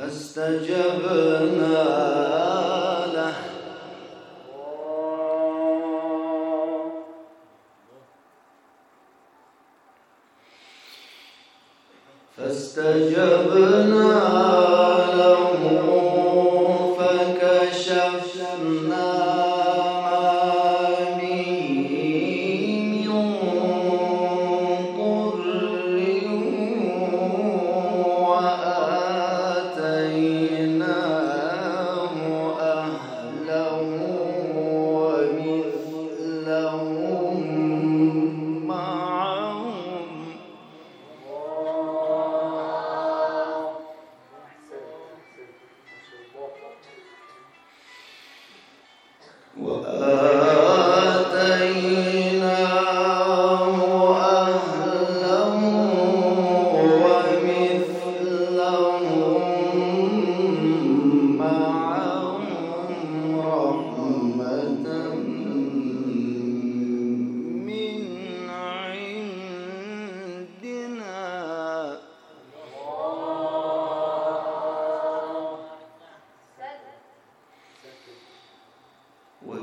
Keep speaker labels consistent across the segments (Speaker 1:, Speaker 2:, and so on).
Speaker 1: فاستجبنا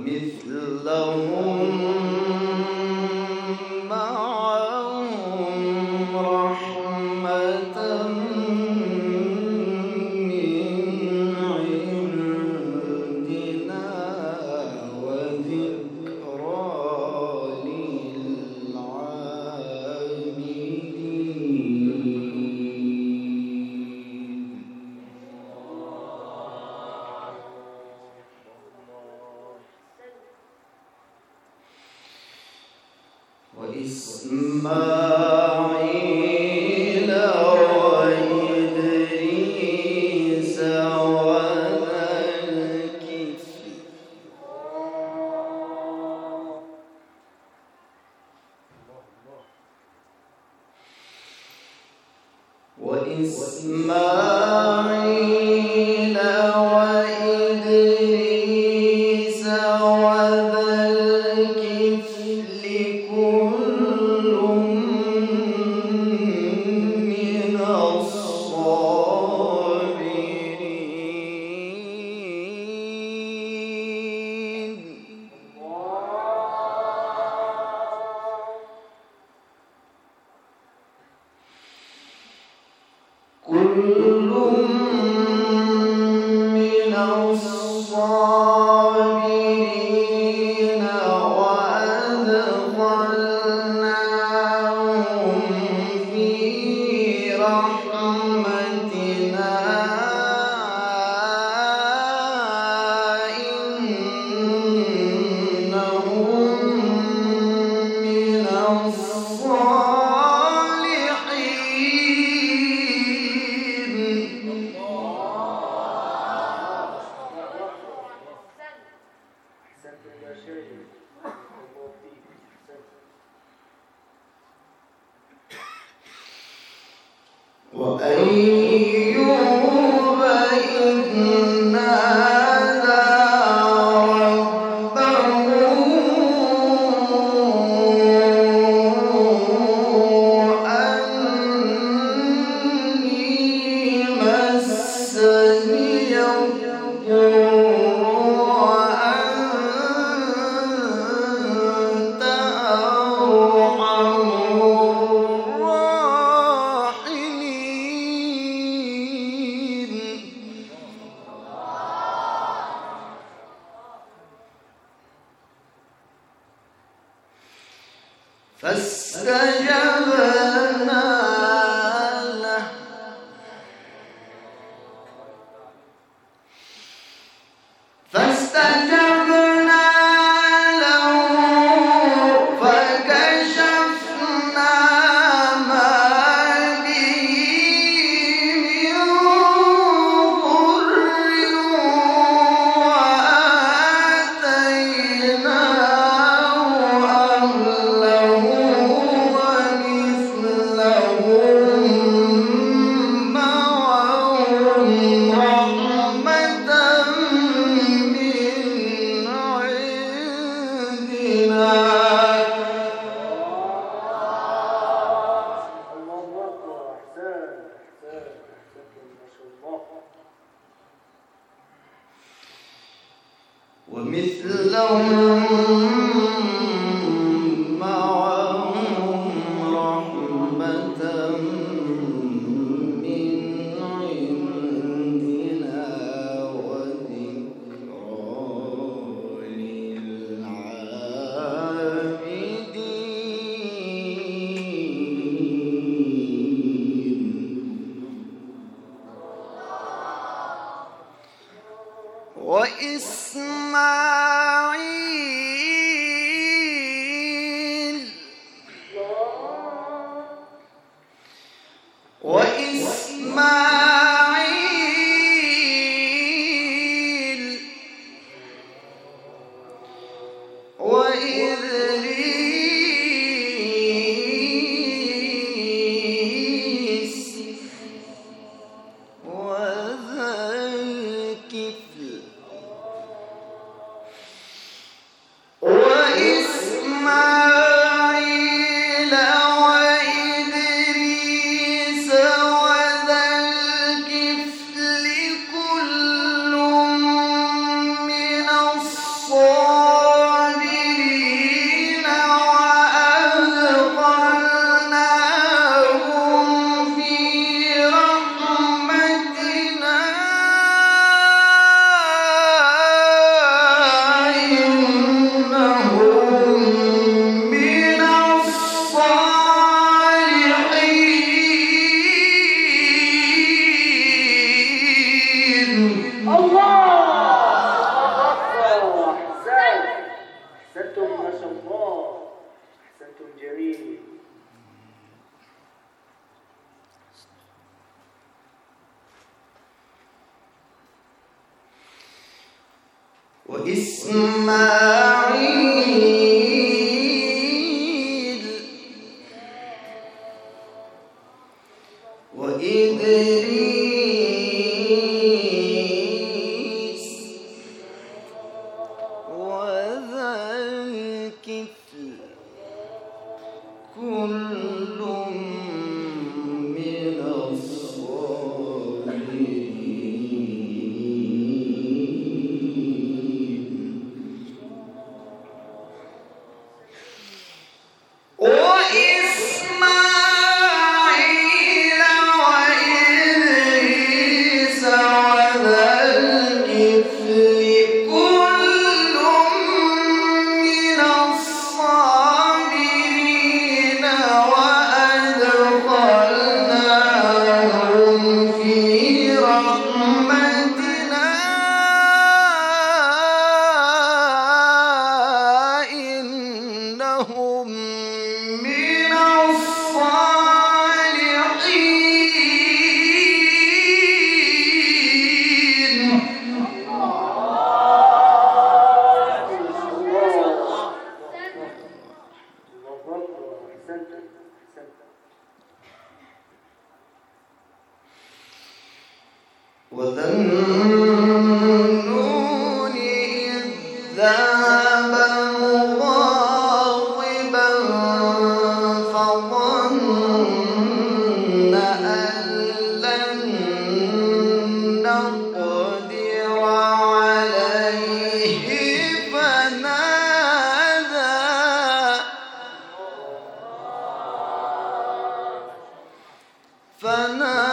Speaker 1: مثلهم. Hare وإسماعيل. الرحمن لا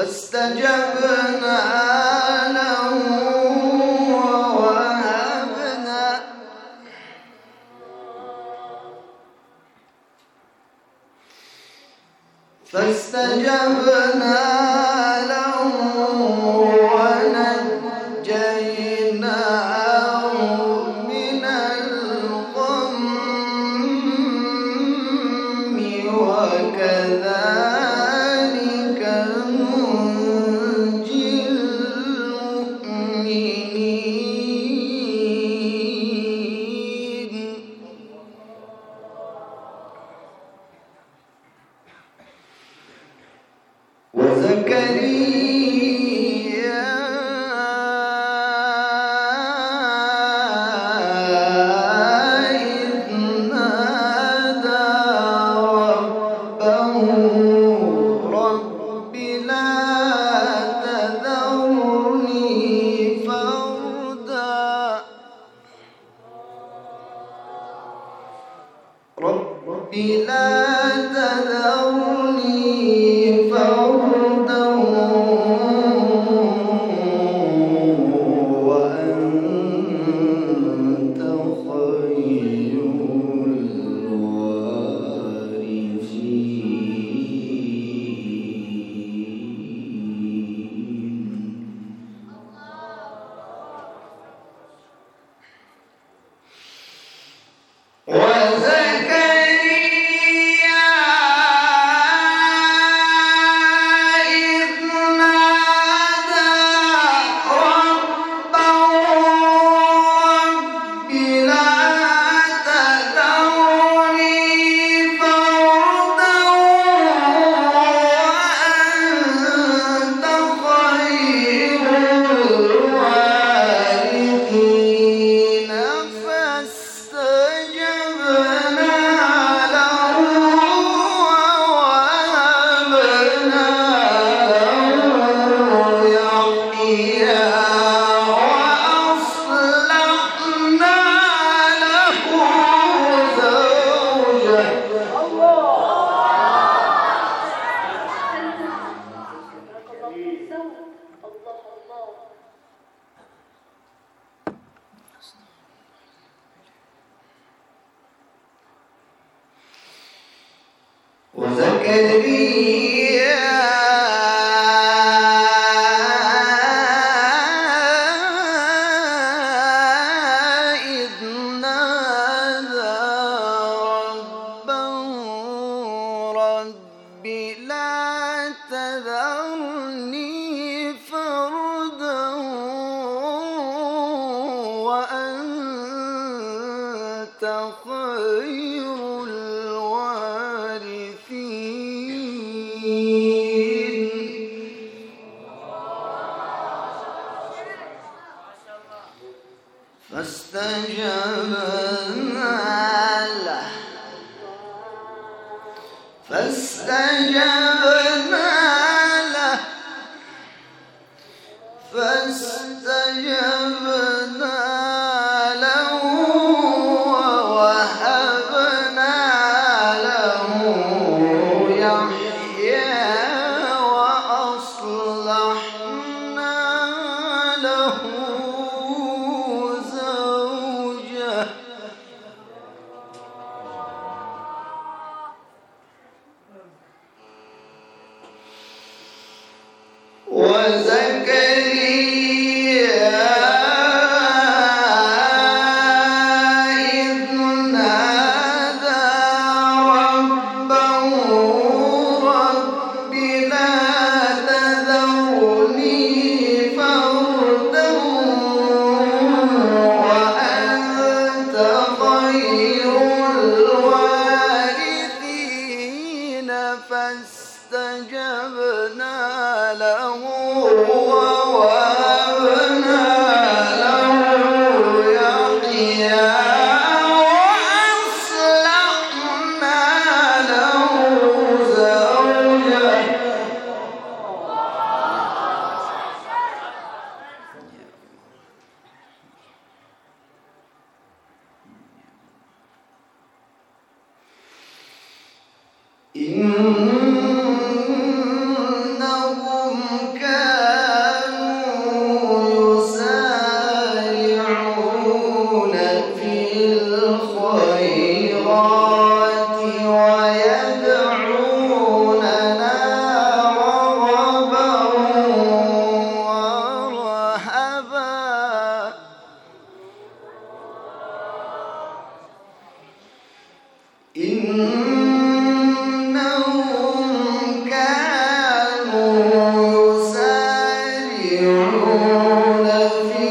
Speaker 1: فاستجبنا Yeah.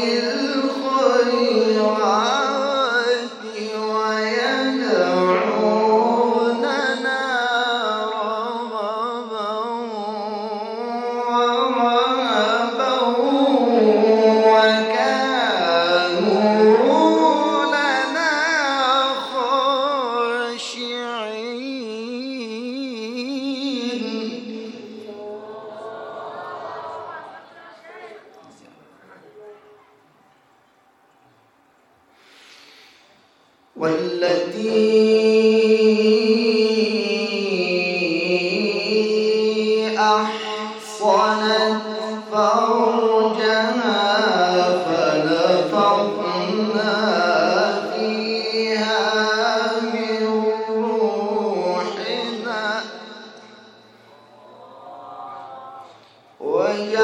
Speaker 1: وإذ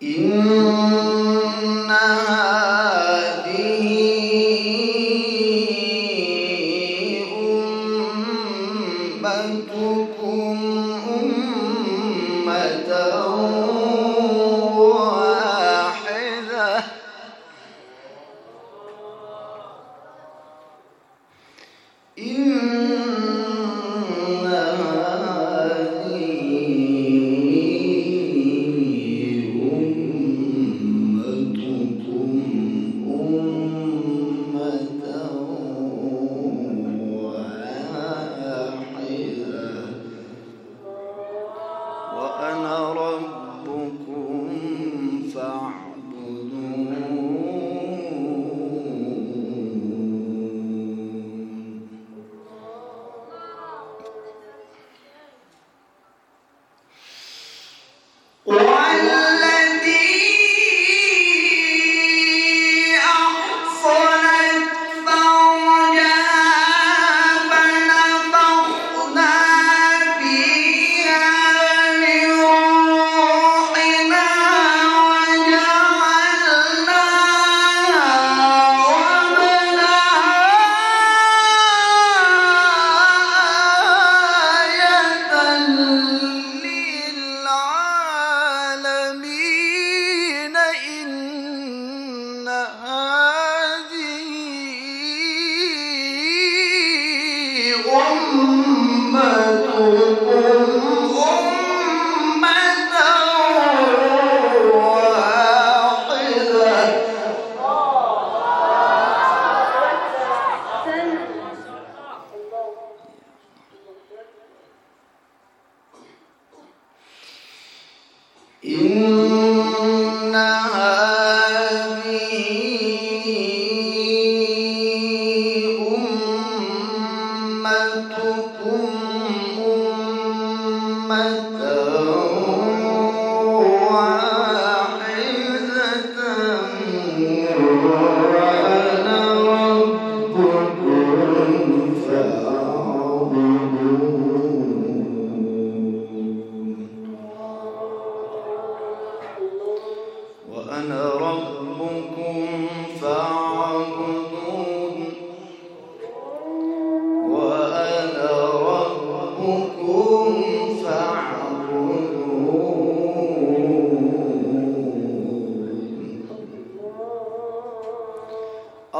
Speaker 1: 银 E...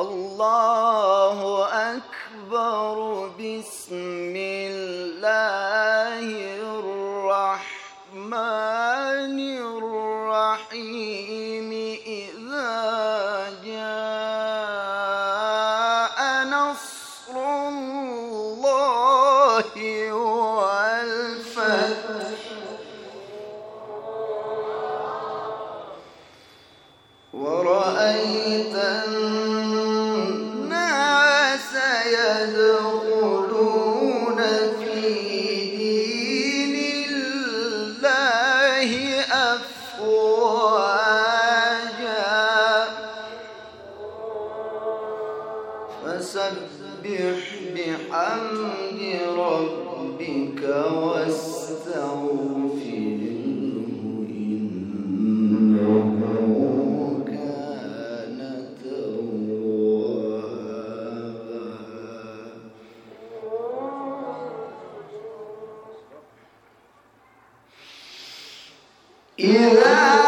Speaker 1: الله أكبر بسم الله. Yeah.